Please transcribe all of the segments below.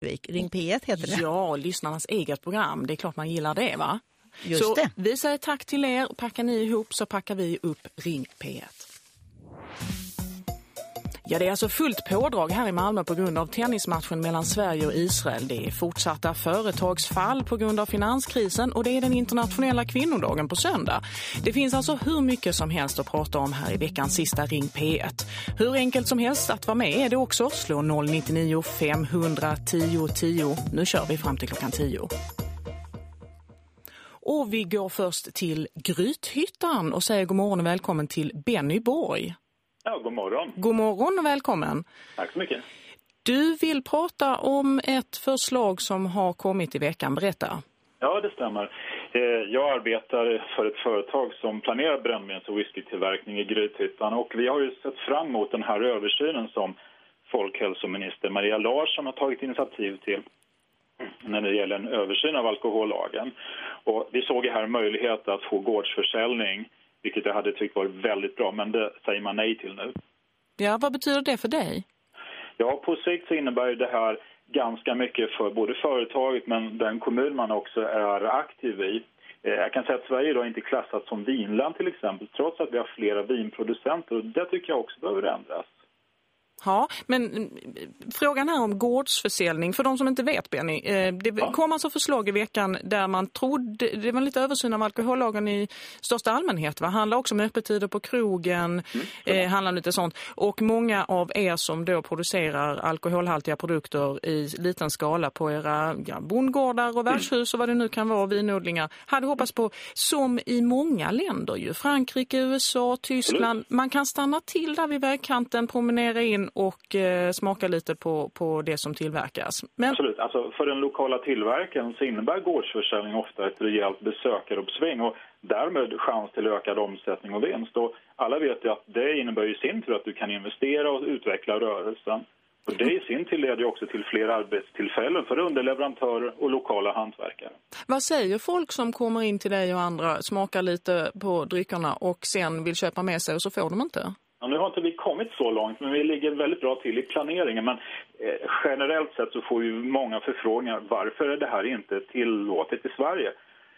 Ring P1 heter det. Ja, lyssnarnas eget program. Det är klart man gillar det va? Just så det. vi säger tack till er. Packar ni ihop så packar vi upp Ring P1. Ja, det är alltså fullt pådrag här i Malmö på grund av tennismatchen mellan Sverige och Israel. Det är fortsatta företagsfall på grund av finanskrisen och det är den internationella kvinnodagen på söndag. Det finns alltså hur mycket som helst att prata om här i veckans sista Ring P1. Hur enkelt som helst att vara med är det också. Slå 099 510 10. Nu kör vi fram till klockan 10. Och vi går först till Grythyttan och säger god morgon och välkommen till Benny Borg. Ja, god morgon. God morgon och välkommen. Tack så mycket. Du vill prata om ett förslag som har kommit i veckan. Berätta. Ja, det stämmer. Eh, jag arbetar för ett företag som planerar brännvins- och whiskytillverkning i Grythyttan och vi har ju sett fram emot den här översynen som folkhälsominister Maria Larsson har tagit initiativ till när det gäller en översyn av alkohollagen. Och vi såg här en möjlighet att få gårdsförsäljning vilket jag hade tyckt var väldigt bra, men det säger man nej till nu. Ja, vad betyder det för dig? Ja, på sikt så innebär det här ganska mycket för både företaget men den kommun man också är aktiv i. Eh, jag kan säga att Sverige idag inte klassat som vinland till exempel, trots att vi har flera vinproducenter och det tycker jag också behöver ändras. Ja, men mm, frågan här om gårdsförsäljning, för de som inte vet Benny, eh, det kom alltså förslag i veckan där man trodde, det var lite översyn av alkohollagen i största allmänhet va? Handlar också om öppettider på krogen, mm. eh, handlar lite sånt. Och många av er som då producerar alkoholhaltiga produkter i liten skala på era ja, bondgårdar och värdshus och vad det nu kan vara, vinodlingar, hade hoppats på, som i många länder ju, Frankrike, USA, Tyskland, man kan stanna till där vid vägkanten, promenera in och eh, smaka lite på, på det som tillverkas. Men... Absolut, alltså för den lokala tillverkaren så innebär gårdsförsäljning ofta ett rejält besökaruppsving och därmed chans till ökad omsättning och vinst. Och alla vet ju att det innebär i sin tur att du kan investera och utveckla rörelsen. Och det i sin tur leder också till fler arbetstillfällen för underleverantörer och lokala hantverkare. Vad säger folk som kommer in till dig och andra, smakar lite på dryckerna och sen vill köpa med sig och så får de inte? Ja, nu har inte vi kommit så långt, men vi ligger väldigt bra till i planeringen. Men eh, generellt sett så får vi många förfrågningar. Varför är det här inte tillåtet i Sverige?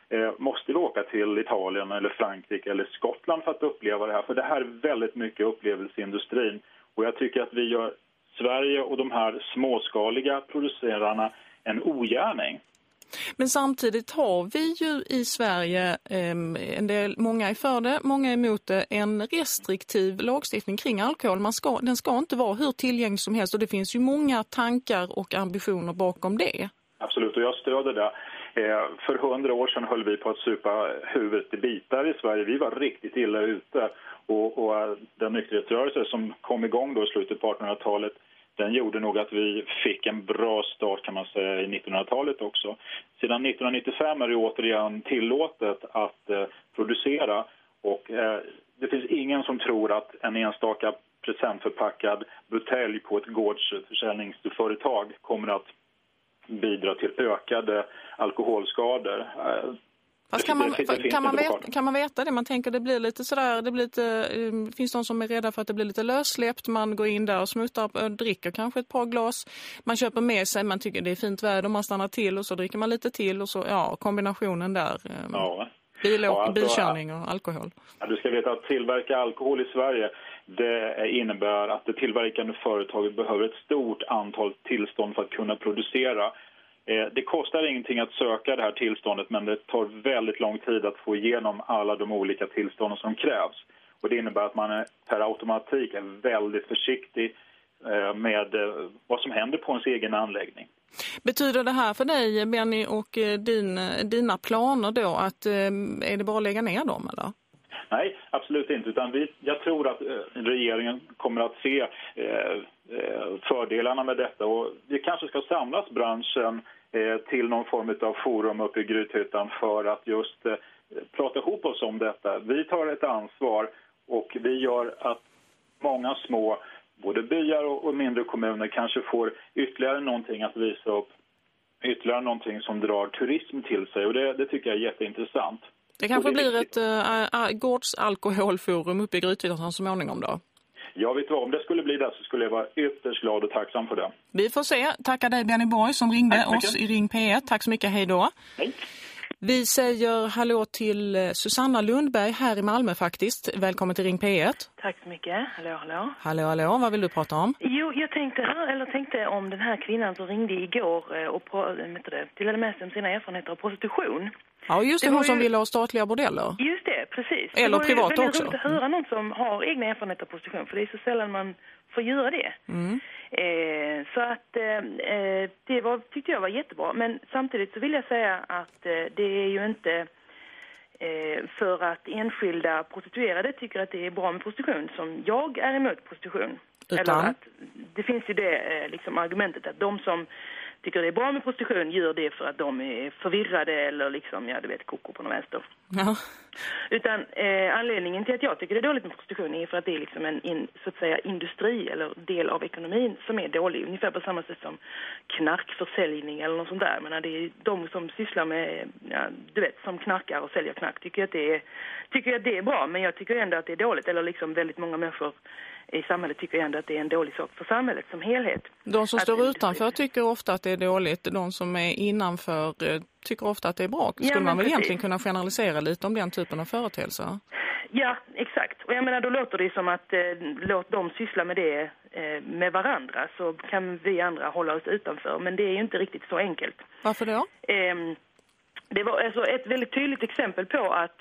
Eh, måste vi åka till Italien eller Frankrike eller Skottland för att uppleva det här? För det här är väldigt mycket upplevelseindustrin. Och jag tycker att vi gör Sverige och de här småskaliga producerarna en ogärning. Men samtidigt har vi ju i Sverige, ehm, en del, många är för det, många är emot det, en restriktiv lagstiftning kring alkohol. Man ska, den ska inte vara hur tillgänglig som helst och det finns ju många tankar och ambitioner bakom det. Absolut, och jag stöder det. Eh, för hundra år sedan höll vi på att supa huvudet i bitar i Sverige. Vi var riktigt illa ute. Och, och eh, den nykterhetsrörelse som kom igång då i slutet på 1800-talet den gjorde nog att vi fick en bra start kan man säga i 1900-talet också. Sedan 1995 är det återigen tillåtet att eh, producera och eh, det finns ingen som tror att en enstaka presentförpackad butelj på ett gårdsförsäljningsföretag kommer att bidra till ökade alkoholskador. Eh, Eh, Fast kan man, kan, man veta, kan man veta det? Man tänker det blir lite sådär, det blir lite, um, finns de som är rädda för att det blir lite lössläppt. Man går in där och smuttar och dricker kanske ett par glas. Man köper med sig, man tycker det är fint väder, man stannar till och så dricker man lite till och så, ja, kombinationen där. Um, ja. Bil, ja, alltså, bilkörning och alkohol. Ja, du ska veta att tillverka alkohol i Sverige det innebär att det tillverkande företaget behöver ett stort antal tillstånd för att kunna producera Eh, det kostar ingenting att söka det här tillståndet men det tar väldigt lång tid att få igenom alla de olika tillstånden som krävs. Och det innebär att man är, per automatik är väldigt försiktig eh, med eh, vad som händer på ens egen anläggning. Betyder det här för dig, Benny, och din, dina planer då att är det bara att lägga ner dem eller? Nej, absolut inte. Utan vi, jag tror att regeringen kommer att se eh, fördelarna med detta. Och vi kanske ska samlas branschen eh, till någon form av forum uppe i Grythyttan för att just eh, prata ihop oss om detta. Vi tar ett ansvar och vi gör att många små både byar och mindre kommuner kanske får ytterligare någonting att visa upp ytterligare någonting som drar turism till sig och det, det tycker jag är jätteintressant. Det kanske det blir ett äh, gårdsalkoholforum uppe i Grythyttan så småningom då? Ja, vet vad, om det skulle bli det så skulle jag vara ytterst glad och tacksam för det. Vi får se. Tackar dig Benny Borg som ringde oss i Ring P1. Tack så mycket, hej då. Hej. Vi säger hallå till eh, Susanna Lundberg här i Malmö faktiskt. Välkommen till Ring P1. Tack så mycket. Hallå, hallå. Hallå, hallå. Vad vill du prata om? Jo, jag tänkte, eller tänkte om den här kvinnan som ringde igår eh, och delade med sig om sina erfarenheter av prostitution. Ja, just det, det hon som ju... ville ha statliga bordeller. Just det, precis. Eller det privat också. Det var roligt att höra någon som har egna erfarenheter av prostitution, för det är så sällan man får göra det. Mm. Eh, så att eh, eh, det var, tyckte jag var jättebra. Men samtidigt så vill jag säga att eh, det är ju inte för att enskilda prostituerade tycker att det är bra med prostitution som jag är emot prostitution. Utan? Eller att det finns ju det liksom argumentet att de som tycker det är bra med prostitution gör det för att de är förvirrade eller liksom, ja du vet, koko på någon vänster. Ja. Utan eh, anledningen till att jag tycker det är dåligt med prostitution är för att det är liksom en in, så att säga industri eller del av ekonomin som är dålig. Ungefär på samma sätt som knarkförsäljning eller något sånt där. Men det är de som sysslar med, ja, du vet, som knarkar och säljer knark tycker att det är, tycker att det är bra. Men jag tycker ändå att det är dåligt. Eller liksom väldigt många människor i samhället tycker ändå att det är en dålig sak för samhället som helhet. De som att står utanför tycker ofta att det är dåligt. De som är innanför eh, tycker ofta att det är bra. Skulle ja, man väl precis. egentligen kunna generalisera lite om den typen av företeelser? Ja, exakt. Och jag menar, då låter det som att eh, låt dem syssla med det eh, med varandra så kan vi andra hålla oss utanför. Men det är ju inte riktigt så enkelt. Varför då? Eh, det var alltså ett väldigt tydligt exempel på att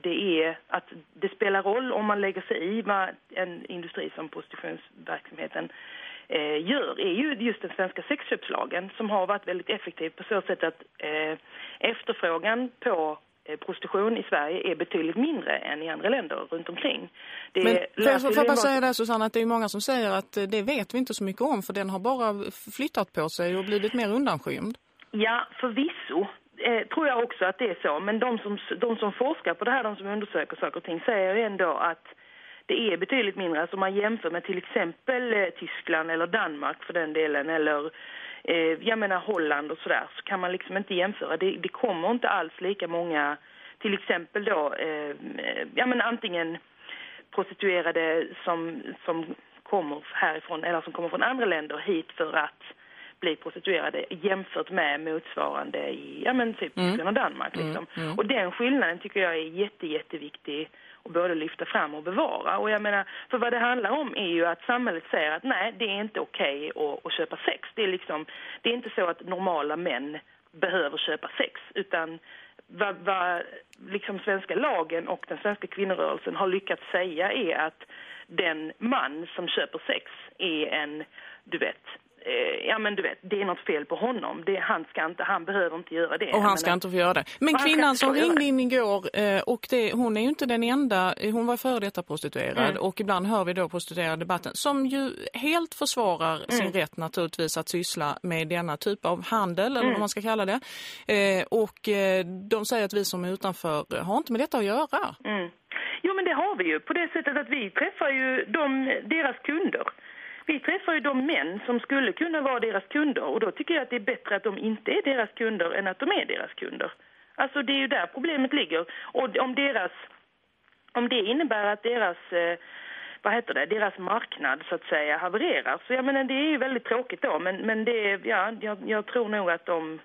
det är att det spelar roll om man lägger sig i vad en industri som prostitutionsverksamheten eh, gör är ju just den svenska sexköpslagen som har varit väldigt effektiv på så sätt att eh, efterfrågan på eh, prostitution i Sverige är betydligt mindre än i andra länder runt omkring. Det Men får jag bara säga där Susanna att det är många som säger att eh, det vet vi inte så mycket om för den har bara flyttat på sig och blivit mer undanskymd. Ja, förvisso eh, tror jag också att det är så. Men de som, de som forskar på det här, de som undersöker saker och ting, säger ändå att det är betydligt mindre. Alltså man jämför med till exempel eh, Tyskland eller Danmark för den delen, eller eh, jag menar Holland och sådär, så kan man liksom inte jämföra. Det, det kommer inte alls lika många, till exempel då, eh, ja men antingen prostituerade som, som kommer härifrån eller som kommer från andra länder hit för att bli prostituerade jämfört med motsvarande i ja, men typ mm. Och Danmark. Mm, liksom. Mm. Mm. Och den skillnaden tycker jag är jätte, jätteviktig att både lyfta fram och bevara. Och jag menar, för vad det handlar om är ju att samhället säger att nej, det är inte okej okay att, att köpa sex. Det är liksom, det är inte så att normala män behöver köpa sex, utan vad, vad liksom svenska lagen och den svenska kvinnorörelsen har lyckats säga är att den man som köper sex är en, du vet, ja men du vet, det är något fel på honom. Det, han, ska inte, han behöver inte göra det. Och han ska inte få göra det. Men kvinnan som ringde in igår, eh, och det, hon är ju inte den enda, hon var före detta prostituerad mm. och ibland hör vi då prostituerad debatten som ju helt försvarar mm. sin rätt naturligtvis att syssla med denna typ av handel eller mm. vad man ska kalla det. Eh, och de säger att vi som är utanför har inte med detta att göra. Mm. Jo men det har vi ju på det sättet att vi träffar ju de, deras kunder. Vi träffar ju de män som skulle kunna vara deras kunder och då tycker jag att det är bättre att de inte är deras kunder än att de är deras kunder. Alltså det är ju där problemet ligger. Och om deras om det innebär att deras eh, vad heter det, deras marknad så att säga havererar. Så jag menar det är ju väldigt tråkigt då men men det ja jag, jag tror nog att de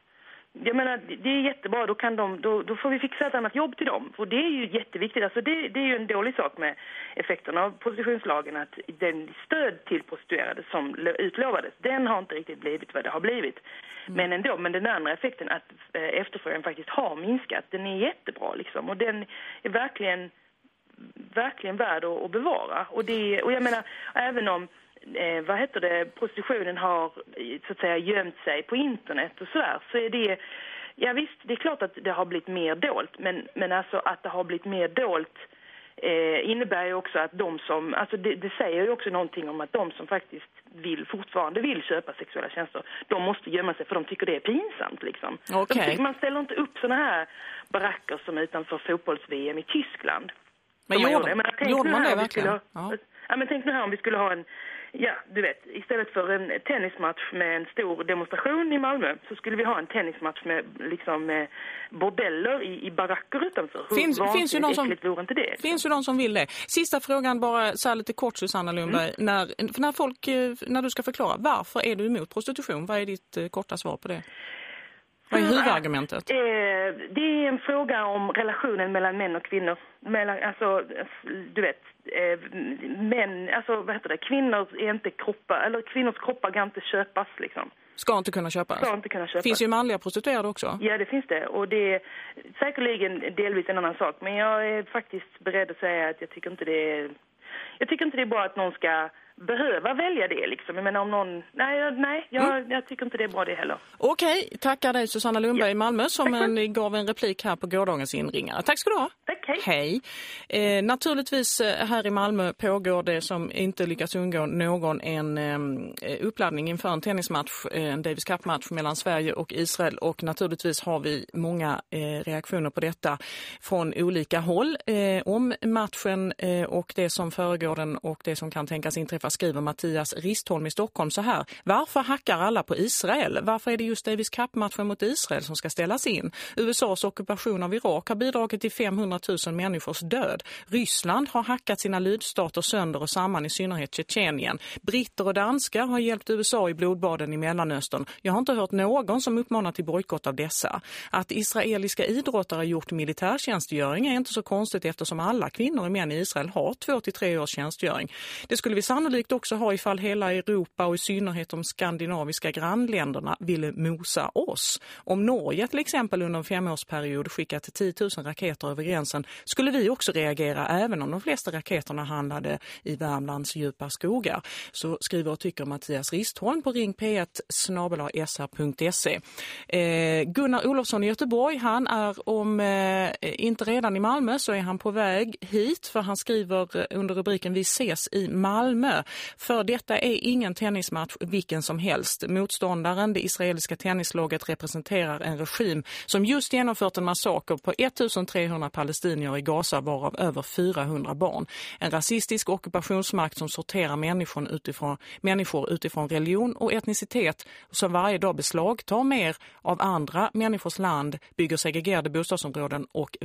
jag menar, det är jättebra, då, kan de, då, då får vi fixa ett annat jobb till dem. Och det är ju jätteviktigt, alltså det, det är ju en dålig sak med effekterna av prostitutionslagen att den stöd till prostituerade som utlovades, den har inte riktigt blivit vad det har blivit. Mm. Men ändå, men den andra effekten att eh, efterfrågan faktiskt har minskat, den är jättebra liksom. Och den är verkligen, verkligen värd att, att bevara. Och, det, och jag menar, även om eh, vad heter det, prostitutionen har så att säga gömt sig på internet och sådär så är det, ja visst det är klart att det har blivit mer dolt men, men alltså att det har blivit mer dolt eh, innebär ju också att de som, alltså det, det, säger ju också någonting om att de som faktiskt vill, fortfarande vill köpa sexuella tjänster, de måste gömma sig för de tycker det är pinsamt liksom. Okay. man ställer inte upp såna här baracker som utanför fotbolls-VM i Tyskland. Men gjorde, gjorde man det verkligen? Ha, ja. ja. men tänk nu här om vi skulle ha en ja, du vet, istället för en tennismatch med en stor demonstration i Malmö så skulle vi ha en tennismatch med liksom bordeller i, i baracker utanför. Finns, Hur finns ju någon som, vore inte det? Finns ju någon som vill det. Sista frågan bara så lite kort Susanna Lundberg. Mm. När, när, folk, eh, när du ska förklara, varför är du emot prostitution? Vad är ditt eh, korta svar på det? Vad är huvudargumentet? Eh, det är en fråga om relationen mellan män och kvinnor. Mellan, alltså, du vet, eh, män, alltså vad heter det, kvinnor är inte kroppar, eller kvinnors kroppar kan inte köpas liksom. Ska inte kunna köpas? Ska inte kunna köpas. Finns ju manliga prostituerade också. Ja, det finns det. Och det är säkerligen delvis en annan sak. Men jag är faktiskt beredd att säga att jag tycker inte det är... Jag tycker inte det är bra att någon ska behöva välja det liksom. Jag menar om någon... Nej, nej jag, mm. jag tycker inte det är bra det heller. Okej, tackar dig Susanna Lundberg ja. i Malmö som en, gav en replik här på gårdagens inringare. Tack ska du ha. Tack, hej. hej. Eh, naturligtvis eh, här i Malmö pågår det som inte lyckas undgå någon en eh, uppladdning inför en tennismatch, eh, en Davis Cup-match mellan Sverige och Israel. Och naturligtvis har vi många eh, reaktioner på detta från olika håll eh, om matchen och det som föregår den och det som kan tänkas inträffa skriver Mattias Ristholm i Stockholm så här. Varför hackar alla på Israel? Varför är det just Davis Cup-matchen mot Israel som ska ställas in? USAs ockupation av Irak har bidragit till 500 000 människors död. Ryssland har hackat sina lydstater sönder och samman i synnerhet Tjetjenien. Britter och danskar har hjälpt USA i blodbaden i Mellanöstern. Jag har inte hört någon som uppmanar till bojkott av dessa. Att israeliska idrottare gjort militärtjänstgöring är inte så konstigt eftersom alla kvinnor och män i Israel har två till tre års tjänstgöring. Det skulle vi sannolikt sannolikt också ha ifall hela Europa och i synnerhet de skandinaviska grannländerna ville mosa oss. Om Norge till exempel under en femårsperiod skickat 10 000 raketer över gränsen skulle vi också reagera även om de flesta raketerna handlade i Värmlands djupa skogar. Så skriver och tycker Mattias Ristholm på ring p1 sr.se. Eh, Gunnar Olofsson i Göteborg, han är om eh, inte redan i Malmö så är han på väg hit för han skriver under rubriken Vi ses i Malmö. För detta är ingen tennismatch vilken som helst. Motståndaren, det israeliska tennislaget, representerar en regim som just genomfört en massaker på 1300 palestinier i Gaza varav över 400 barn. En rasistisk ockupationsmakt som sorterar människor utifrån, människor utifrån religion och etnicitet som varje dag beslagtar mer av andra människors land, bygger segregerade bostadsområden och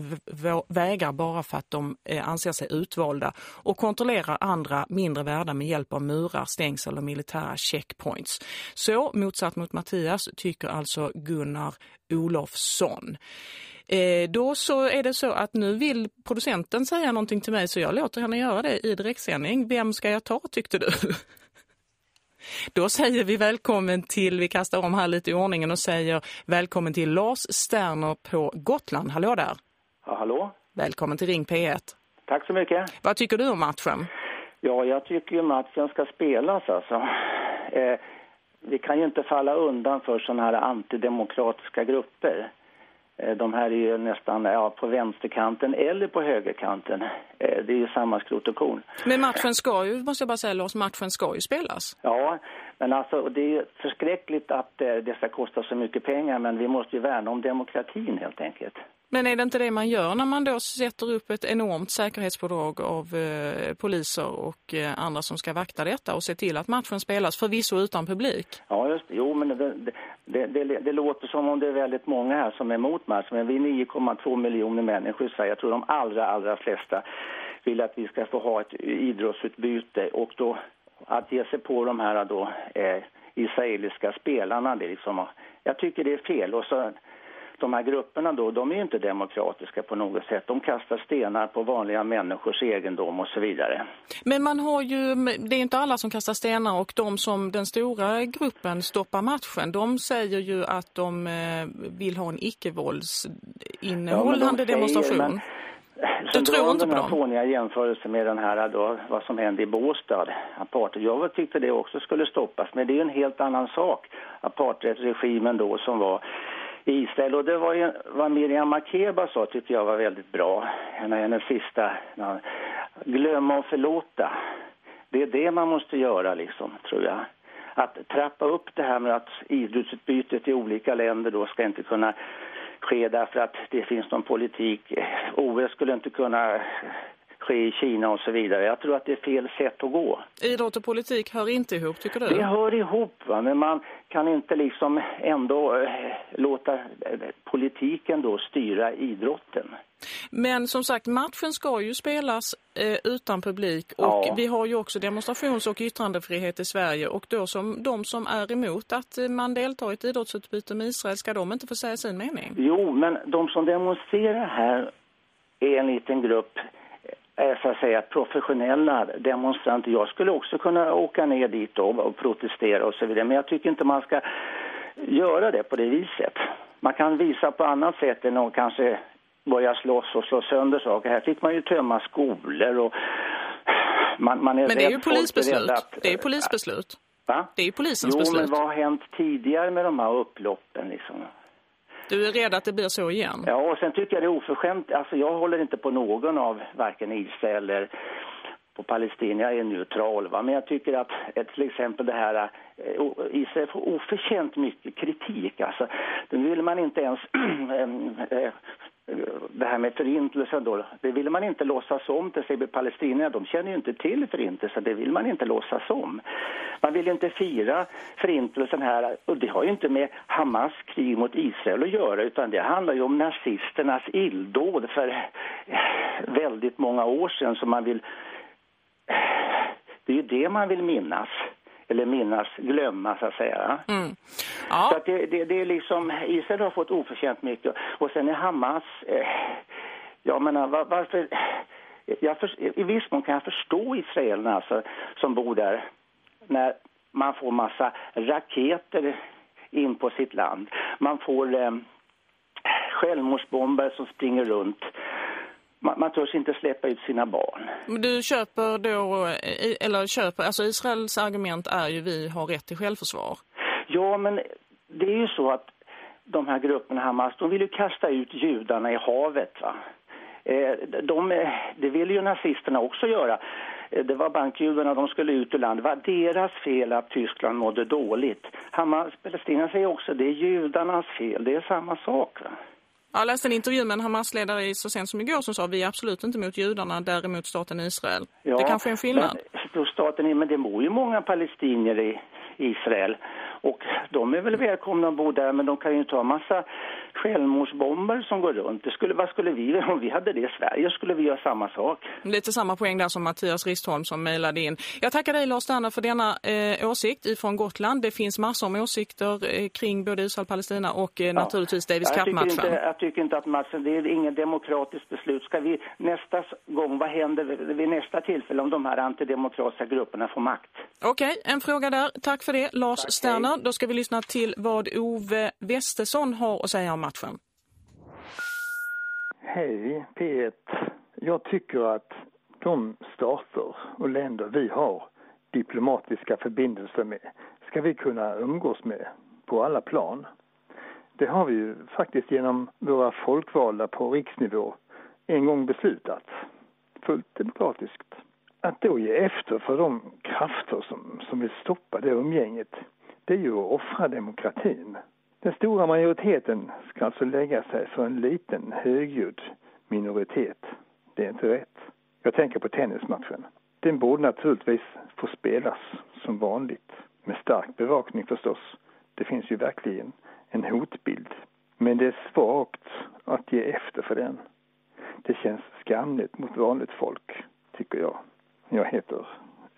vägar bara för att de eh, anser sig utvalda och kontrollerar andra mindre värda med hjälp av murar, stängsel och militära checkpoints. Så, motsatt mot Mattias, tycker alltså Gunnar Olofsson. Eh, då så är det så att nu vill producenten säga någonting till mig så jag låter henne göra det i direktsändning. Vem ska jag ta tyckte du? Då säger vi välkommen till, vi kastar om här lite i ordningen och säger välkommen till Lars Sterner på Gotland. Hallå där. Ja, hallå. Välkommen till Ring P1. Tack så mycket. Vad tycker du om matchen? Ja, jag tycker ju matchen ska spelas alltså. Eh, vi kan ju inte falla undan för sådana här antidemokratiska grupper. Eh, de här är ju nästan ja, på vänsterkanten eller på högerkanten. Eh, det är ju samma skrot och korn. Men matchen ska ju, måste jag bara säga Lars, matchen ska ju spelas. Ja, men alltså det är ju förskräckligt att eh, det ska kosta så mycket pengar men vi måste ju värna om demokratin helt enkelt. Men är det inte det man gör när man då sätter upp ett enormt säkerhetspådrag av eh, poliser och eh, andra som ska vakta detta och se till att matchen spelas förvisso utan publik? Ja, just. Jo, men det, det, det, det, låter som om det är väldigt många här som är emot matchen. Men vi är 9,2 miljoner människor i Sverige. Jag tror de allra, allra flesta vill att vi ska få ha ett idrottsutbyte och då att ge sig på de här då, eh, israeliska spelarna. Det liksom, jag tycker det är fel. Och så de här grupperna då, de är ju inte demokratiska på något sätt. De kastar stenar på vanliga människors egendom och så vidare. Men man har ju, det är inte alla som kastar stenar och de som den stora gruppen stoppar matchen, de säger ju att de eh, vill ha en icke-våldsinnehållande ja, demonstration. Men... Du tror inte på dem? fåniga jämförelse med den här då, vad som hände i Båstad, apartheid. Jag tyckte det också skulle stoppas, men det är en helt annan sak. Apartheidregimen då som var Israel. Och det var ju vad Miriam Makeba sa tyckte jag var väldigt bra. En av hennes sista, glömma och förlåta. Det är det man måste göra liksom, tror jag. Att trappa upp det här med att idrottsutbytet i olika länder då ska inte kunna ske därför att det finns någon politik. Eh, OS skulle inte kunna ske i Kina och så vidare. Jag tror att det är fel sätt att gå. Idrott och politik hör inte ihop, tycker du? Det hör ihop, va? men man kan inte liksom ändå eh, låta eh, politiken då styra idrotten. Men som sagt, matchen ska ju spelas eh, utan publik och Ja. vi har ju också demonstrations- och yttrandefrihet i Sverige och då som de som är emot att eh, man deltar i ett idrottsutbyte med Israel ska de inte få säga sin mening? Jo, men de som demonstrerar här är en liten grupp så att säga professionella demonstranter. Jag skulle också kunna åka ner dit och protestera och så vidare. Men jag tycker inte man ska göra det på det viset. Man kan visa på annat sätt än att kanske börja slåss och slå sönder saker. Här fick man ju tömma skolor och man, man är Men det är ju polisbeslut. att- Det är ju polisbeslut. Va? Det är ju polisens Jo, beslut. men vad har hänt tidigare med de här upploppen liksom? Du är rädd att det blir så igen? Ja, och sen tycker jag det är oförskämt. Alltså jag håller inte på någon av varken Israel eller på Palestina. Jag är neutral, va? men jag tycker att till exempel det här eh, Israel får oförtjänt mycket kritik. Alltså, då vill man inte ens eh, det här med förintelsen då, det vill man inte låtsas om till sig palestinierna. De känner ju inte till förintelsen, det vill man inte låtsas om. Man vill inte fira förintelsen här och det har ju inte med Hamas krig mot Israel att göra utan det handlar ju om nazisternas illdåd för väldigt många år sedan som man vill det är ju det man vill minnas. Eller minnas, glömma så att säga. Mm. Så Ja, att det, det, det är liksom, Israel har fått oförtjänt mycket. Och sen är Hamas, eh, jag menar var, varför, jag för, i viss mån kan jag förstå israelerna alltså, som bor där. När man får massa raketer in på sitt land. Man får eh, självmordsbombare som springer runt. Man, man törs inte släppa ut sina barn. men du köper då, eh, eller köper, alltså Israels argument är ju vi har rätt till självförsvar. Ja, men det är ju så att de här grupperna Hamas, de vill ju kasta ut judarna i havet. Va? Eh, De, det vill ju nazisterna också göra. Eh, Det var bankjudarna, de skulle ut ur landet. Det var deras fel att Tyskland mådde dåligt. Hamas, Palestina säger också det är judarnas fel. Det är samma sak. Va? Jag läste en intervju med en Hamas-ledare i så sent som igår som sa vi är absolut inte mot judarna, däremot staten Israel. det kanske är en skillnad. Men, staten, men det bor ju många palestinier i Israel. Och de är väl välkomna att bo där, men de kan ju inte ha massa självmordsbomber som går runt. Det skulle, vad skulle vi, om vi hade det i Sverige skulle vi göra samma sak. Lite samma poäng där som Mattias Ristholm som mejlade in. Jag tackar dig Lars Sterner för denna eh, åsikt ifrån Gotland. Det finns massor om åsikter eh, kring både Israel och Palestina och eh, naturligtvis Davis Cup-matchen. jag tycker inte att matchen, det är inget demokratiskt beslut. Ska vi nästa gång, vad händer vid, nästa tillfälle om de här antidemokratiska grupperna får makt? Okej, en fråga där. Tack för det, Lars Tack, Sterner. Då ska vi lyssna till vad Ove Westesson har att säga om matchen. Hej P1. Jag tycker att de stater och länder vi har diplomatiska förbindelser med ska vi kunna umgås med på alla plan. Det har vi ju faktiskt genom våra folkvalda på riksnivå en gång beslutat. Fullt demokratiskt. Att då ge efter för de krafter som, som vill stoppa det umgänget, det är ju att offra demokratin. Den stora majoriteten ska alltså lägga sig för en liten högljudd minoritet. Det är inte rätt. Jag tänker på tennismatchen. Den borde naturligtvis få spelas som vanligt. Med stark bevakning förstås. Det finns ju verkligen en hotbild. Men det är svagt att ge efter för den. Det känns skamligt mot vanligt folk, tycker jag. Jag heter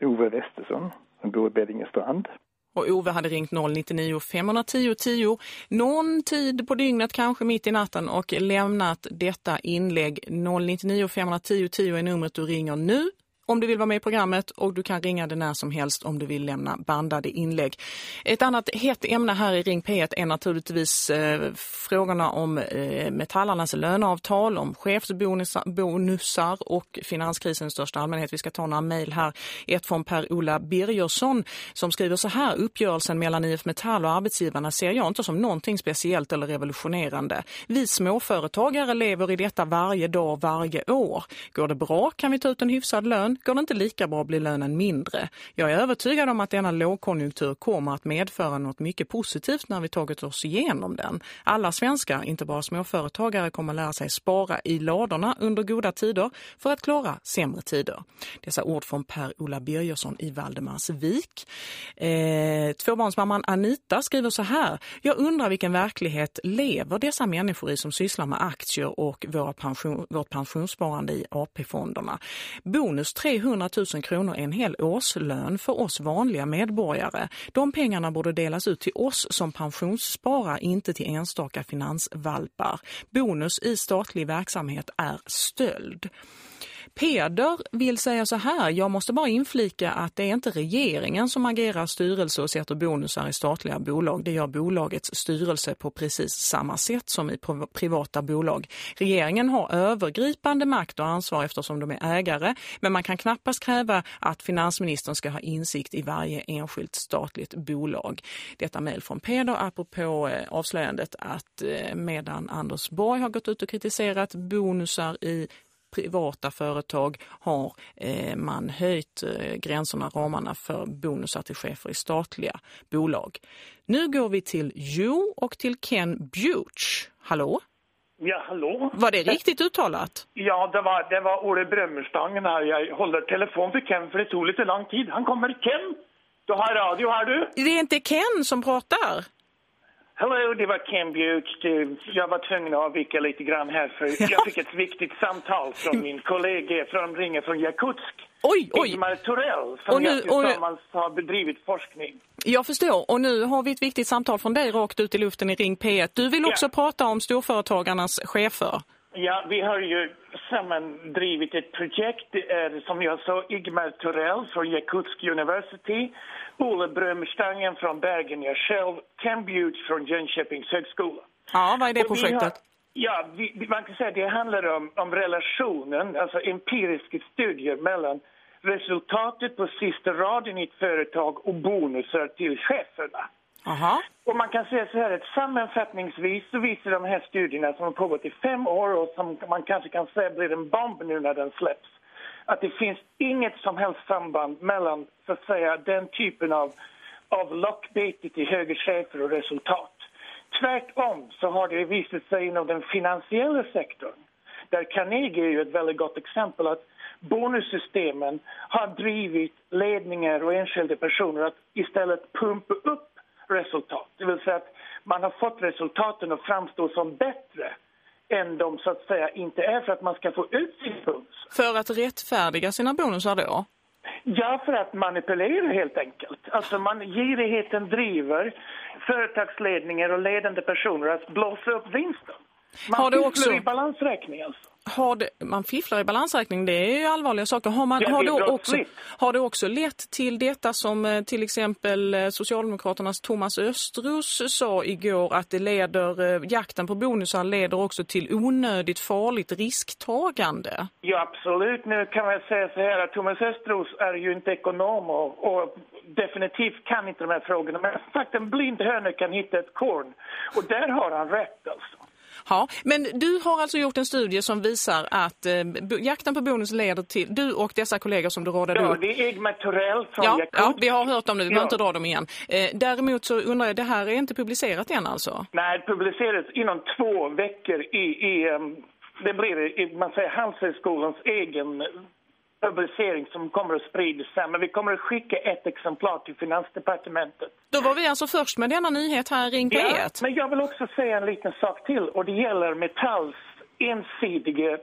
Ove Westesson och bor i Beddingestrand. Och Ove hade ringt 099 510 10 någon tid på dygnet, kanske mitt i natten och lämnat detta inlägg. 099 510 10 är numret du ringer nu om du vill vara med i programmet och du kan ringa det när som helst om du vill lämna bandade inlägg. Ett annat hett ämne här i Ring P1 är naturligtvis eh, frågorna om eh, metallarnas löneavtal, om chefsbonusar och finanskrisen i största allmänhet. Vi ska ta några mejl här. Ett från Per-Ola Birgersson som skriver så här. Uppgörelsen mellan IF Metall och arbetsgivarna ser jag inte som någonting speciellt eller revolutionerande. Vi småföretagare lever i detta varje dag, varje år. Går det bra kan vi ta ut en hyfsad lön går det inte lika bra blir lönen mindre. Jag är övertygad om att denna lågkonjunktur kommer att medföra något mycket positivt när vi tagit oss igenom den. Alla svenskar, inte bara småföretagare, kommer lära sig spara i ladorna under goda tider för att klara sämre tider. Dessa ord från Per-Ola Birgersson i Valdemarsvik. Eh, tvåbarnsmamman Anita skriver så här. Jag undrar vilken verklighet lever dessa människor i som sysslar med aktier och våra pension, vårt pensionssparande i AP-fonderna. Bonus 300 000 kronor är en hel årslön för oss vanliga medborgare. De pengarna borde delas ut till oss som pensionssparar, inte till enstaka finansvalpar. Bonus i statlig verksamhet är stöld. Peder vill säga så här, jag måste bara inflika att det är inte regeringen som agerar styrelse och sätter bonusar i statliga bolag. Det gör bolagets styrelse på precis samma sätt som i privata bolag. Regeringen har övergripande makt och ansvar eftersom de är ägare, men man kan knappast kräva att finansministern ska ha insikt i varje enskilt statligt bolag. Detta mejl från Peder apropå eh, avslöjandet att eh, medan Anders Borg har gått ut och kritiserat bonusar i privata företag har eh, man höjt eh, gränserna, ramarna för bonusar till chefer i statliga bolag. Nu går vi till Jo och till Ken Butch. Hallå? Ja, hallå? Var det riktigt uttalat? Ja, det var, det var Olle Brömmerstangen här. Jag håller telefon för Ken för det tog lite lång tid. Han kommer. Ken, du har radio, har du? Det är inte Ken som pratar. Hallå, det var Ken Bjuk. Jag var tvungen att avvika lite grann här för ja. jag fick ett viktigt samtal från min kollega från ringer från Jakutsk. Oj, oj. Ingmar Torell som och nu, jag tillsammans och... har bedrivit forskning. Jag förstår. Och nu har vi ett viktigt samtal från dig rakt ut i luften i Ring P1. Du vill också ja. prata om storföretagarnas chefer. Ja, vi har ju samman drivit ett projekt är, som jag sa, Igmar Torell från Jakutsk University, Olle Brömstangen från Bergen, jag själv, Ken Bute från Jönköpings högskola. Ja, vad är det projektet? Har, ja, vi, man kan säga att det handlar om, om relationen, alltså empiriska studier mellan resultatet på sista raden i ett företag och bonusar till cheferna. Aha. Och man kan säga så här att sammanfattningsvis så visar de här studierna som har pågått i fem år och som man kanske kan säga blir en bomb nu när den släpps. Att det finns inget som helst samband mellan så att säga den typen av, av lockbete till högre chefer och resultat. Tvärtom så har det visat sig inom den finansiella sektorn där Carnegie är ju ett väldigt gott exempel att bonussystemen har drivit ledningar och enskilda personer att istället pumpa upp resultat. Det vill säga att man har fått resultaten att framstå som bättre än de så att säga inte är för att man ska få ut sin bonus. För att rättfärdiga sina bonusar då? Ja, för att manipulera helt enkelt. Alltså man, girigheten driver företagsledningar och ledande personer att blåsa upp vinsten. Man har det också i balansräkning alltså har det, man fifflar i balansräkning, det är ju allvarliga saker. Har, man, har, det också, har det också lett till detta som eh, till exempel eh, Socialdemokraternas Thomas Östros sa igår att det leder, eh, jakten på bonusar leder också till onödigt farligt risktagande? Ja, absolut. Nu kan man säga så här att Thomas Östros är ju inte ekonom och, och definitivt kan inte de här frågorna. Men sagt, en blind höna kan hitta ett korn. Och där har han rätt alltså. Ja, men du har alltså gjort en studie som visar att eh, jakten på bonus leder till, du och dessa kollegor som du rådade ja, upp. det är Egmar Torell från ja, Jakut. Ja, vi har hört om det, vi ja. behöver inte dra dem igen. Eh, däremot så undrar jag, det här är inte publicerat än alltså? Nej, det publiceras inom två veckor i, i um, det blir man säger Handelshögskolans egen publicering som kommer att spridas sen. Men vi kommer att skicka ett exemplar till Finansdepartementet. Då var vi alltså först med denna nyhet här i Ring P1. Ja, men jag vill också säga en liten sak till. Och det gäller Metalls ensidiga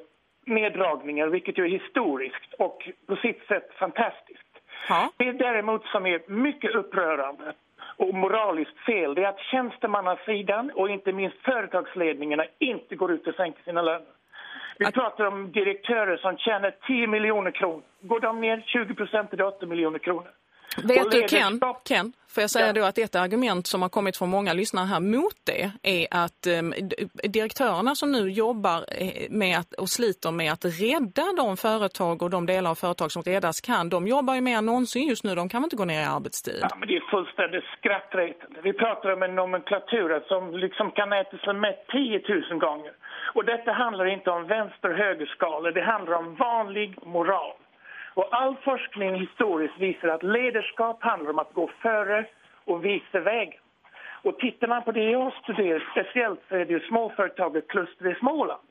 neddragningar, vilket ju är historiskt och på sitt sätt fantastiskt. Ha? Det däremot som är mycket upprörande och moraliskt fel, det är att tjänstemannasidan och inte minst företagsledningarna inte går ut och sänker sina löner. Vi att... pratar om direktörer som tjänar 10 miljoner kronor. Går de ner 20 procent till 8 miljoner kronor. Vet du Ken, Ken, får jag säga ja. då att ett argument som har kommit från många lyssnare här mot det är att eh, direktörerna som nu jobbar eh, med att, och sliter med att rädda de företag och de delar av företag som räddas kan, de jobbar ju mer än någonsin just nu, de kan inte gå ner i arbetstid. Ja, men det är fullständigt skrattretande. Vi pratar om en nomenklatura som liksom kan äta sig med 10 000 gånger. Och detta handlar inte om vänster-högerskalor, det handlar om vanlig moral. Och all forskning historiskt visar att ledarskap handlar om att gå före och visa väg. Och tittar man på det jag studerar speciellt så är det ju småföretaget kluster i Småland.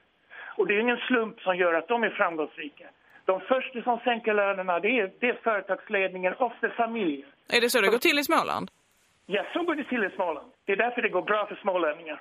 Och det är ingen slump som gör att de är framgångsrika. De första som sänker lönerna det är, det är företagsledningen, ofta familjer. Är det så det går till i Småland? Ja, så går det till i Småland. Det är därför det går bra för smålänningar.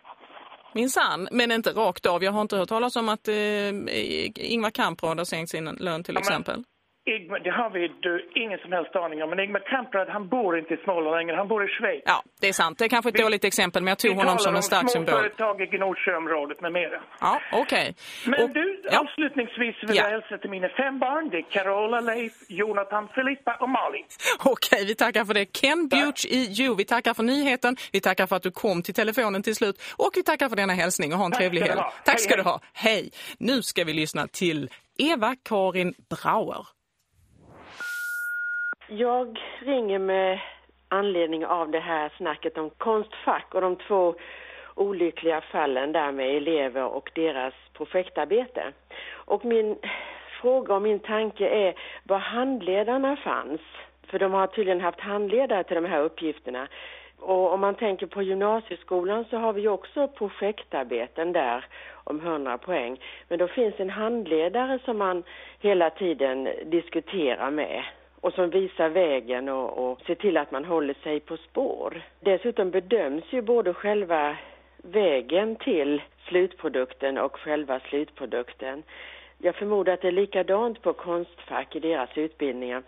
Minsann, men inte rakt av. Jag har inte hört talas om att eh, Ingvar Kamprad har sänkt sin lön till Ja, men- Ingmar, det har vi du, ingen som helst aning om. Men Ingmar Kamprad, han bor inte i Småland längre. Han bor i Schweiz. Ja, det är sant. Det är kanske ett Vi- dåligt exempel, men jag Vi tog honom som en stark talar om symbol. småföretag i Gnosjöområdet med mera. Ja, okej. Men Och- du, ja. avslutningsvis vill Ja. jag hälsa till mina fem barn. Det är Carola, Leif, Jonathan, Filippa och Malin. Okej, vi tackar för det. Ken Butch i Jo, vi tackar för nyheten. Vi tackar för att du kom till telefonen till slut. Och vi tackar för denna hälsning och ha en Tack trevlig helg. Tack Hej, ska hej. du ha. Hej. Nu ska vi lyssna till Eva-Karin Brauer. Jag ringer med anledning av det här snacket om konstfack och de två olyckliga fallen där med elever och deras projektarbete. Och min fråga och min tanke är var handledarna fanns. För de har tydligen haft handledare till de här uppgifterna. Och om man tänker på gymnasieskolan så har vi ju också projektarbeten där om 100 poäng. Men då finns en handledare som man hela tiden diskuterar med och som visar vägen och, och ser till att man håller sig på spår. Dessutom bedöms ju både själva vägen till slutprodukten och själva slutprodukten. Jag förmodar att det är likadant på konstfack i deras utbildningar.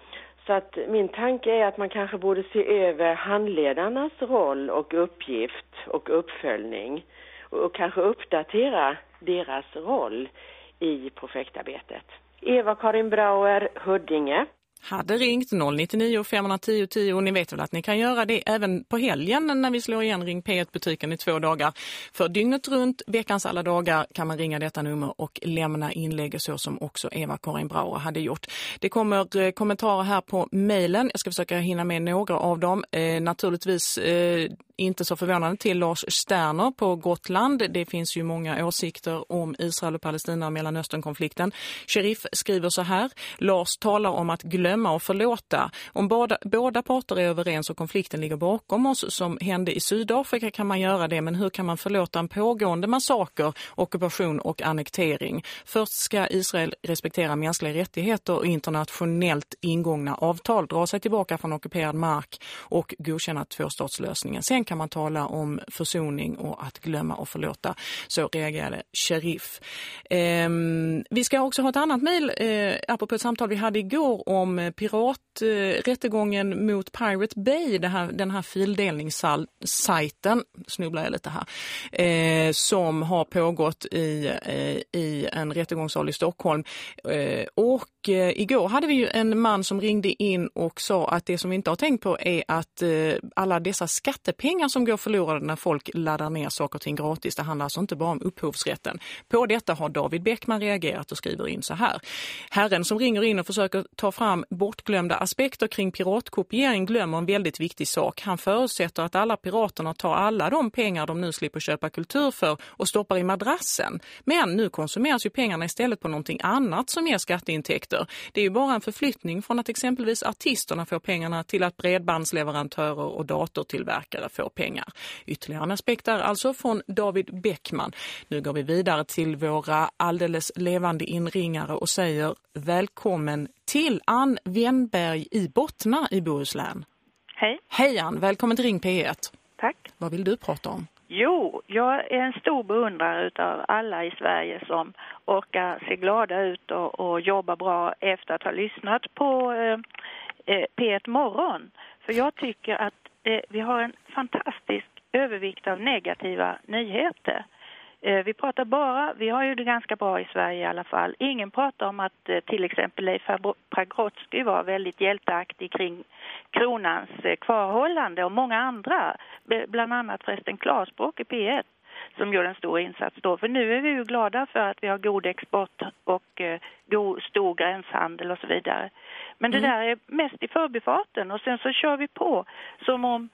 Så att min tanke är att man kanske borde se över handledarnas roll och uppgift och uppföljning och, och kanske uppdatera deras roll i projektarbetet. Eva-Karin Brauer, Huddinge. Hade ringt 099 510 10 och ni vet väl att ni kan göra det även på helgen när vi slår igen Ring P1-butiken i två dagar. För dygnet runt, veckans alla dagar kan man ringa detta nummer och lämna inlägg så som också Eva-Karin Brauer hade gjort. Det kommer eh, kommentarer här på mejlen. Jag ska försöka hinna med några av dem. Eh, naturligtvis eh, inte så förvånande till Lars Sterner på Gotland. Det finns ju många åsikter om Israel och Palestina och Mellanöstern-konflikten. Sheriff skriver så här. Lars talar om att glömma och förlåta. Om båda, båda parter är överens och konflikten ligger bakom oss som hände i Sydafrika kan man göra det. Men hur kan man förlåta en pågående massaker, ockupation och annektering? Först ska Israel respektera mänskliga rättigheter och internationellt ingångna avtal, dra sig tillbaka från ockuperad mark och godkänna tvåstatslösningen. Sen kan man tala om försoning och att glömma och förlåta. Så reagerade Sheriff. Ehm, vi ska också ha ett annat mejl, eh, apropå ett samtal vi hade igår om piraträttegången eh, mot Pirate Bay, det här, den här fildelningssajten, snubblar jag lite här, eh, som har pågått i, eh, i en rättegångssal i Stockholm. Eh, och eh, igår hade vi ju en man som ringde in och sa att det som vi inte har tänkt på är att eh, alla dessa skattepengar som går förlorade när folk laddar ner saker och ting gratis, det handlar alltså inte bara om upphovsrätten. På detta har David Bäckman reagerat och skriver in så här. Herren som ringer in och försöker ta fram bortglömda aspekter kring piratkopiering glömmer en väldigt viktig sak. Han förutsätter att alla piraterna tar alla de pengar de nu slipper köpa kultur för och stoppar i madrassen. Men nu konsumeras ju pengarna istället på någonting annat som ger skatteintäkter. Det är ju bara en förflyttning från att exempelvis artisterna får pengarna till att bredbandsleverantörer och datortillverkare får pengar. Ytterligare en aspekt där alltså från David Bäckman. Nu går vi vidare till våra alldeles levande inringare och säger välkommen till Ann Wenberg i Bottna i Bohuslän. Hej, Hej Ann, välkommen till Ring P1. tack. Vad vill du prata om? Jo, jag är en stor beundrare av alla i Sverige som orkar se glada ut och, och jobba bra efter att ha lyssnat på eh, eh, P1 Morgon. För jag tycker att eh, vi har en fantastisk övervikt av negativa nyheter. Eh, Vi pratar bara, vi har ju det ganska bra i Sverige i alla fall. Ingen pratar om att eh, till exempel Leif Pagrotsky var väldigt hjälteaktig kring kronans eh, kvarhållande och många andra, bland annat förresten Klarspråk i P1 som gör en stor insats då. För nu är vi ju glada för att vi har god export och eh, god, stor gränshandel och så vidare. Men det där är mest i förbifarten och sen så kör vi på som om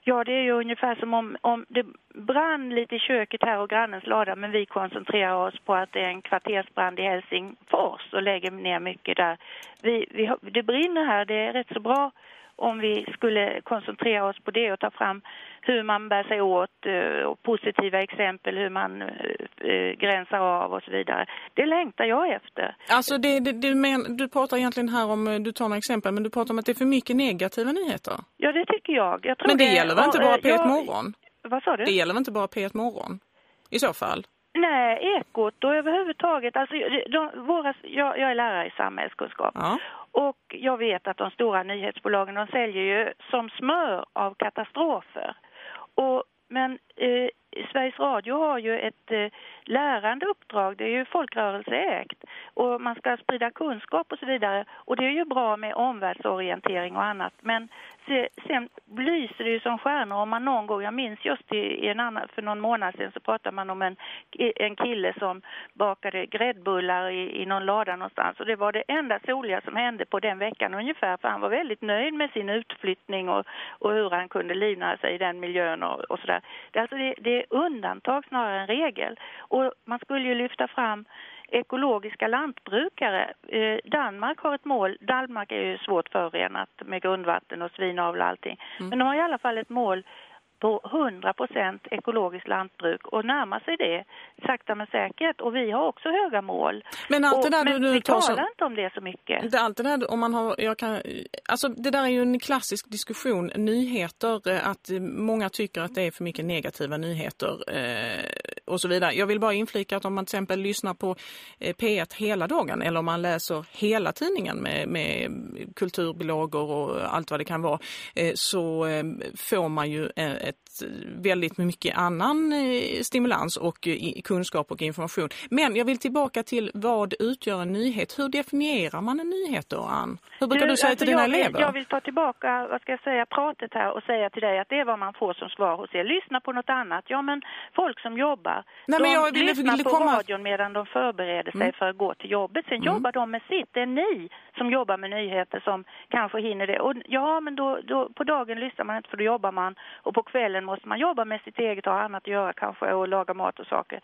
Ja, det är ju ungefär som om, om det brann lite i köket här och grannens lada men vi koncentrerar oss på att det är en kvartersbrand i Helsingfors och lägger ner mycket där. Vi, vi, det brinner här, det är rätt så bra om vi skulle koncentrera oss på det och ta fram hur man bär sig åt eh, och positiva exempel, hur man eh, eh, gränsar av och så vidare. Det längtar jag efter. Alltså det, det, du, men, du pratar egentligen här om, du tar några exempel, men du pratar om att det är för mycket negativa nyheter. Ja, det tycker jag. jag men det, det gäller väl inte bara P1 jag, Morgon? Vad sa du? Det gäller väl inte bara P1 Morgon? I så fall? Nej, ekot och överhuvudtaget. Alltså, de, våra, jag, jag är lärare i samhällskunskap. Ja. Och jag vet att de stora nyhetsbolagen de säljer ju som smör av katastrofer. Och, men eh, Sveriges Radio har ju ett eh, lärande uppdrag, det är ju folkrörelseägt. Och man ska sprida kunskap och så vidare. Och det är ju bra med omvärldsorientering och annat. Men sen lyser det ju som stjärnor. Om man någon gång, jag minns just i, i en annan, för någon månad sedan så pratade man om en, en kille som bakade gräddbullar i, i någon lada någonstans. Och det var det enda soliga som hände på den veckan ungefär. För han var väldigt nöjd med sin utflyttning och, och hur han kunde livnära sig i den miljön och, och sådär. Det, alltså det, det är undantag snarare än regel och man skulle ju lyfta fram ekologiska lantbrukare. Eh, Danmark har ett mål. Danmark är ju svårt förorenat med grundvatten och svinavel och allting. Mm. Men de har i alla fall ett mål på 100% ekologiskt lantbruk och närmar sig det sakta men säkert. Och vi har också höga mål. Men allt det där och, du, du vi talar så... inte om det så mycket. Det, allt det där, om man har, jag kan, alltså det där är ju en klassisk diskussion. Nyheter, eh, att många tycker att det är för mycket negativa nyheter eh, och så vidare. Jag vill bara inflika att om man till exempel lyssnar på eh, P1 hela dagen eller om man läser hela tidningen med, med kulturbilagor och allt vad det kan vara eh, så eh, får man ju eh, väldigt mycket annan eh, stimulans och kunskap och information. Men jag vill tillbaka till vad utgör en nyhet. Hur definierar man en nyhet då, Ann? Hur brukar du, du säga alltså till dina jag vill, elever? Jag vill ta tillbaka, vad ska jag säga, pratet här och säga till dig att det är vad man får som svar hos er. Lyssna på något annat. Ja, men folk som jobbar, Nej, de jag lyssnar på komma... radion medan de förbereder sig mm. för att gå till jobbet. Sen mm. jobbar de med sitt. Det är ni som jobbar med nyheter som kanske hinner det. Och ja, men då, då, på dagen lyssnar man inte för då jobbar man och på kvällen måste man jobba med sitt eget och ha annat att göra kanske och laga mat och saker.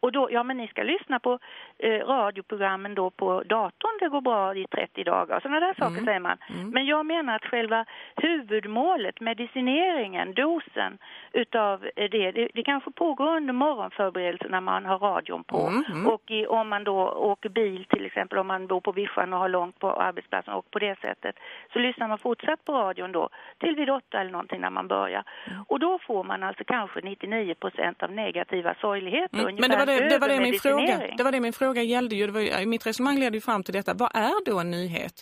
Och då, ja men ni ska lyssna på eh, radioprogrammen då på datorn, det går bra i 30 dagar. Sådana där saker mm. säger man. Mm. Men jag menar att själva huvudmålet, medicineringen, dosen utav det, det, det kanske pågår under morgonförberedelsen när man har radion på. Mm. mm. Och i, om man då åker bil till exempel, om man bor på Vischan och har långt på arbetsplatsen och på det sättet, så lyssnar man fortsatt på radion då till vid åtta eller någonting när man börjar. Och då får man alltså kanske 99 procent av negativa sorgligheter. Mm. Men det var det, det var det min fråga. Det var det min fråga gällde ju. Det var, mitt resonemang ledde ju fram till detta. Vad är då en nyhet?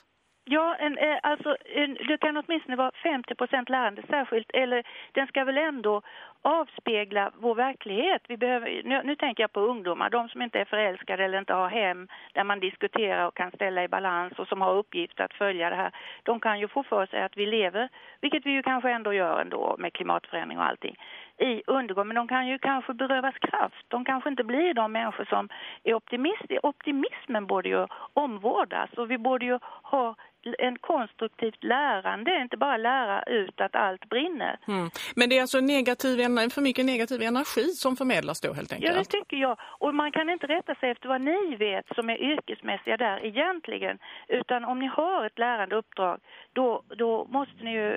Ja, en, eh, alltså, en, det kan åtminstone vara 50 procent lärande särskilt. Eller den ska väl ändå avspegla vår verklighet. Vi behöver, nu, nu, tänker jag på ungdomar, de som inte är förälskade eller inte har hem där man diskuterar och kan ställa i balans och som har uppgift att följa det här. De kan ju få för sig att vi lever, vilket vi ju kanske ändå gör ändå med klimatförändring och allting i undergång. Men de kan ju kanske berövas kraft. De kanske inte blir de människor som är optimister. Optimismen borde ju omvårdas och vi borde ju ha en konstruktivt lärande, inte bara lära ut att allt brinner. Mm. Men det är alltså negativ, för mycket negativ energi som förmedlas då helt enkelt? Ja, det tycker jag. Och man kan inte rätta sig efter vad ni vet som är yrkesmässiga där egentligen. Utan om ni har ett lärande uppdrag, då, då måste ni ju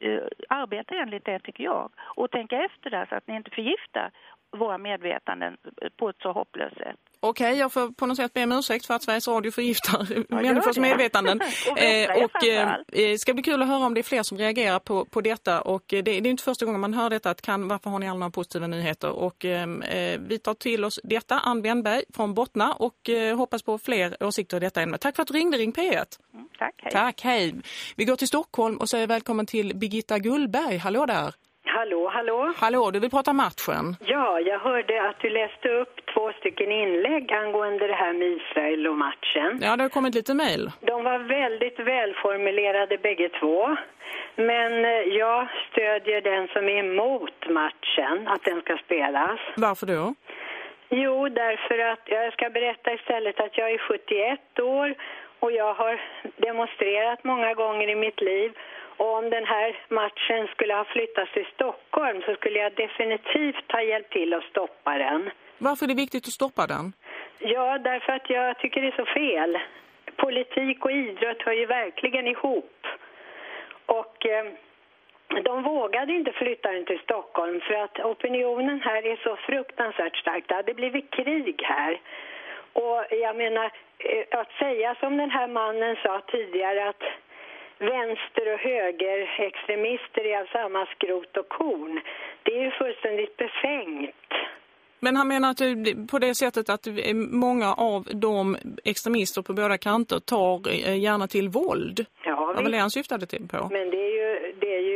uh, arbeta enligt det tycker jag. Och tänka efter där så att ni inte förgiftar våra medvetanden på ett så hopplöst sätt. Okej, okay, jag får på något sätt be om ursäkt för att Sveriges Radio förgiftar ja, människors medvetanden. och eh, och eh, eh, ska bli kul att höra om det är fler som reagerar på, på detta. Och eh, det, det är inte första gången man hör detta. Att kan, varför har ni alla några positiva nyheter? Och eh, eh, vi tar till oss detta, Ann Wennberg från Bottna. Och eh, hoppas på fler åsikter i detta ämne. Tack för att du ringde, Ring P1. Mm, tack, hej. Tack, hej. Vi går till Stockholm och säger välkommen till Birgitta Gullberg. Hallå där. Hallå, hallå. Hallå, du vill prata matchen? Ja, jag hörde att du läste upp två stycken inlägg angående det här med Israel och matchen. Ja, det har kommit lite mejl. De var väldigt välformulerade bägge två. Men eh, jag stödjer den som är emot matchen, att den ska spelas. Varför då? Jo, därför att jag ska berätta istället att jag är 71 år och jag har demonstrerat många gånger i mitt liv Och om den här matchen skulle ha flyttats till Stockholm så skulle jag definitivt ha hjälpt till att stoppa den. Varför är det viktigt att stoppa den? Ja, därför att jag tycker det är så fel. Politik och idrott hör ju verkligen ihop. Och eh, de vågade inte flytta den till Stockholm för att opinionen här är så fruktansvärt stark. Det hade blivit krig här. Och jag menar, eh, att säga som den här mannen sa tidigare att vänster och högerextremister är av samma skrot och korn. Det är ju fullständigt befängt. Men han menar att det, på det sättet att många av de extremister på båda kanter tar eh, gärna till våld. Ja, Vad var det han syftade till på? Men det är ju, det är ju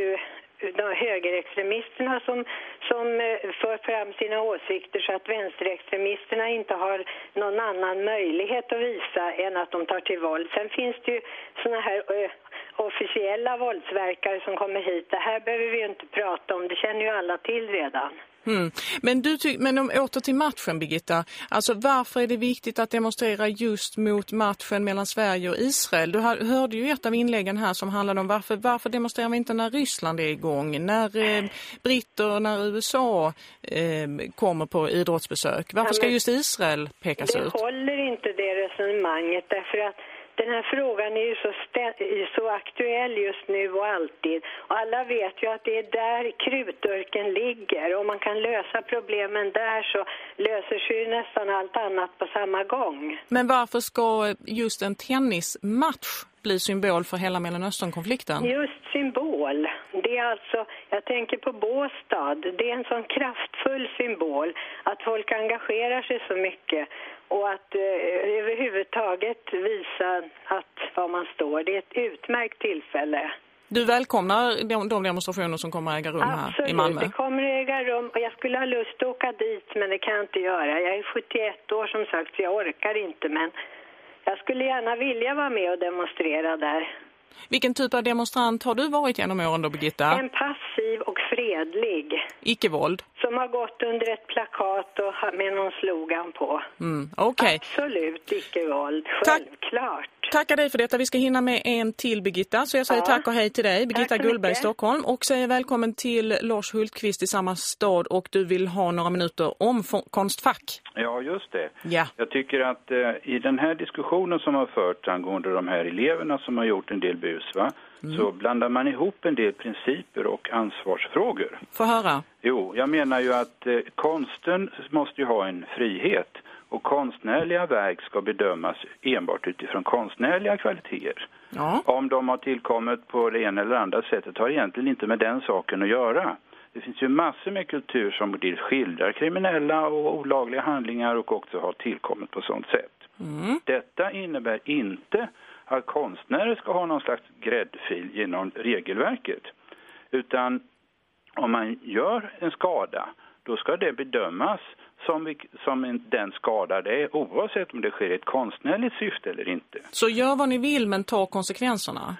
de högerextremisterna som, som eh, för fram sina åsikter så att vänsterextremisterna inte har någon annan möjlighet att visa än att de tar till våld. Sen finns det ju såna här ö, officiella våldsverkare som kommer hit. Det här behöver vi ju inte prata om, det känner ju alla till redan. Mm. Men, du men om åter till matchen, Birgitta. Alltså varför är det viktigt att demonstrera just mot matchen mellan Sverige och Israel? Du hörde ju ett av inläggen här som handlade om varför, varför demonstrerar vi inte när Ryssland är igång? När eh, britter, när USA eh, kommer på idrottsbesök? Varför ska just Israel pekas det ut? Det håller inte det resonemanget därför att den här frågan är ju så, så aktuell just nu och alltid. Och alla vet ju att det är där krutdurken ligger. Om man kan lösa problemen där så löser sig ju nästan allt annat på samma gång. Men varför ska just en tennismatch bli symbol för hela Mellanösternkonflikten? Just symbol. Det är alltså, jag tänker på Båstad. Det är en sån kraftfull symbol att folk engagerar sig så mycket och att eh, överhuvudtaget visa att var man står. Det är ett utmärkt tillfälle. Du välkomnar de, de demonstrationer som kommer att äga rum här Absolut, i Malmö? Absolut, det kommer att äga rum och jag skulle ha lust att åka dit men det kan jag inte göra. Jag är 71 år som sagt så jag orkar inte men jag skulle gärna vilja vara med och demonstrera där. Vilken typ av demonstrant har du varit genom åren då, Birgitta? En passiv och fredlig. Icke-våld? Som har gått under ett plakat och med någon slogan på. Mm, okay. Absolut icke-våld, självklart. Tackar dig för detta. Vi ska hinna med en till Birgitta. Så jag säger ja. tack och hej till dig, Birgitta Gullberg i Stockholm. Och säger välkommen till Lars Hultqvist i samma stad. Och du vill ha några minuter om konstfack. Ja, just det. Ja. Jag tycker att eh, i den här diskussionen som har fört angående de här eleverna som har gjort en del bus, va? Mm. så blandar man ihop en del principer och ansvarsfrågor. Få höra. Jo, jag menar ju att eh, konsten måste ju ha en frihet och konstnärliga verk ska bedömas enbart utifrån konstnärliga kvaliteter. Ja. Om de har tillkommit på det ena eller andra sättet har egentligen inte med den saken att göra. Det finns ju massor med kultur som dels skildrar kriminella och olagliga handlingar och också har tillkommit på sånt sätt. Mm. Detta innebär inte att konstnärer ska ha någon slags gräddfil genom regelverket. Utan om man gör en skada, då ska det bedömas som, som en, den skada det är oavsett om det sker i ett konstnärligt syfte eller inte. Så gör vad ni vill men ta konsekvenserna?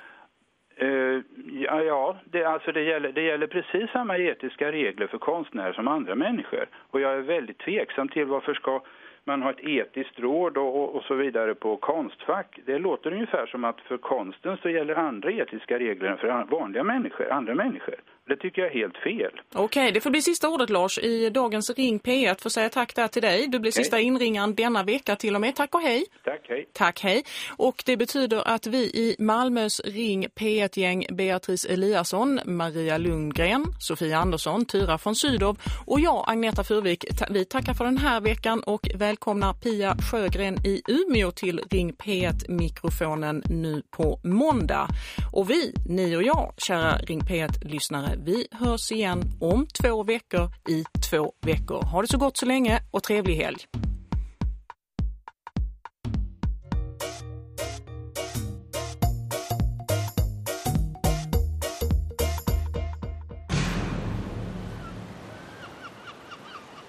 Uh, ja, ja det, alltså det, gäller, det gäller precis samma etiska regler för konstnärer som andra människor. Och jag är väldigt tveksam till varför ska man ha ett etiskt råd och, och, så vidare på konstfack. Det låter ungefär som att för konsten så gäller andra etiska regler än för vanliga människor, andra människor. Det tycker jag är helt fel. Okej, okay, det får bli sista ordet Lars i dagens Ring P1. Får säga tack där till dig. Du blir okay. sista inringaren denna vecka till och med. Tack och hej. Tack, hej. Tack, hej. Och det betyder att vi i Malmös Ring P1-gäng Beatrice Eliasson, Maria Lundgren, Sofia Andersson, Tyra von Sydow och jag, Agneta Furvik, vi tackar för den här veckan och välkomnar Pia Sjögren i Umeå till Ring P1-mikrofonen nu på måndag. Och vi, ni och jag, kära Ring P1-lyssnare, vi hörs igen om två veckor i två veckor. Ha det så gott så länge och trevlig helg.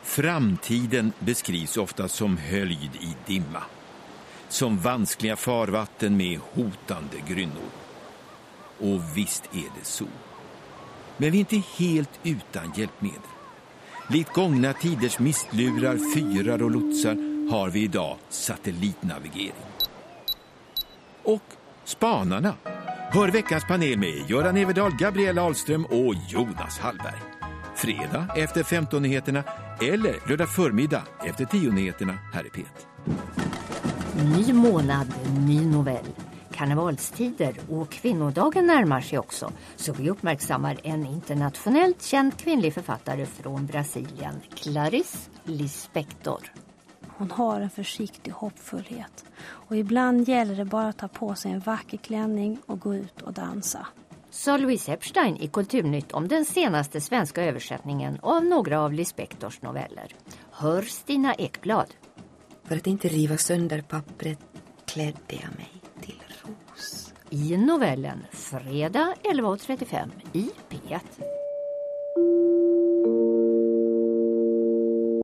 Framtiden beskrivs ofta som höljd i dimma. Som vanskliga farvatten med hotande grynnor. Och visst är det så. Men vi är inte helt utan hjälpmedel. Likt gångna tiders mistlurar, fyrar och lotsar har vi idag satellitnavigering. Och spanarna Hör veckans panel med Göran Everdahl, Gabriella Ahlström och Jonas Hallberg. Fredag efter 15-nyheterna eller lördag förmiddag efter 10-nyheterna här i Pet. Ny månad, ny novell. Karnevalstider och kvinnodagen närmar sig också så vi uppmärksammar en internationellt känd kvinnlig författare från Brasilien, Clarice Lispector. Hon har en försiktig hoppfullhet och ibland gäller det bara att ta på sig en vacker klänning och gå ut och dansa. Sa Louise Epstein i Kulturnytt om den senaste svenska översättningen av några av Lispectors noveller. Hör Stina Ekblad. För att inte riva sönder pappret klädde jag mig i novellen fredag 11.35 i P1.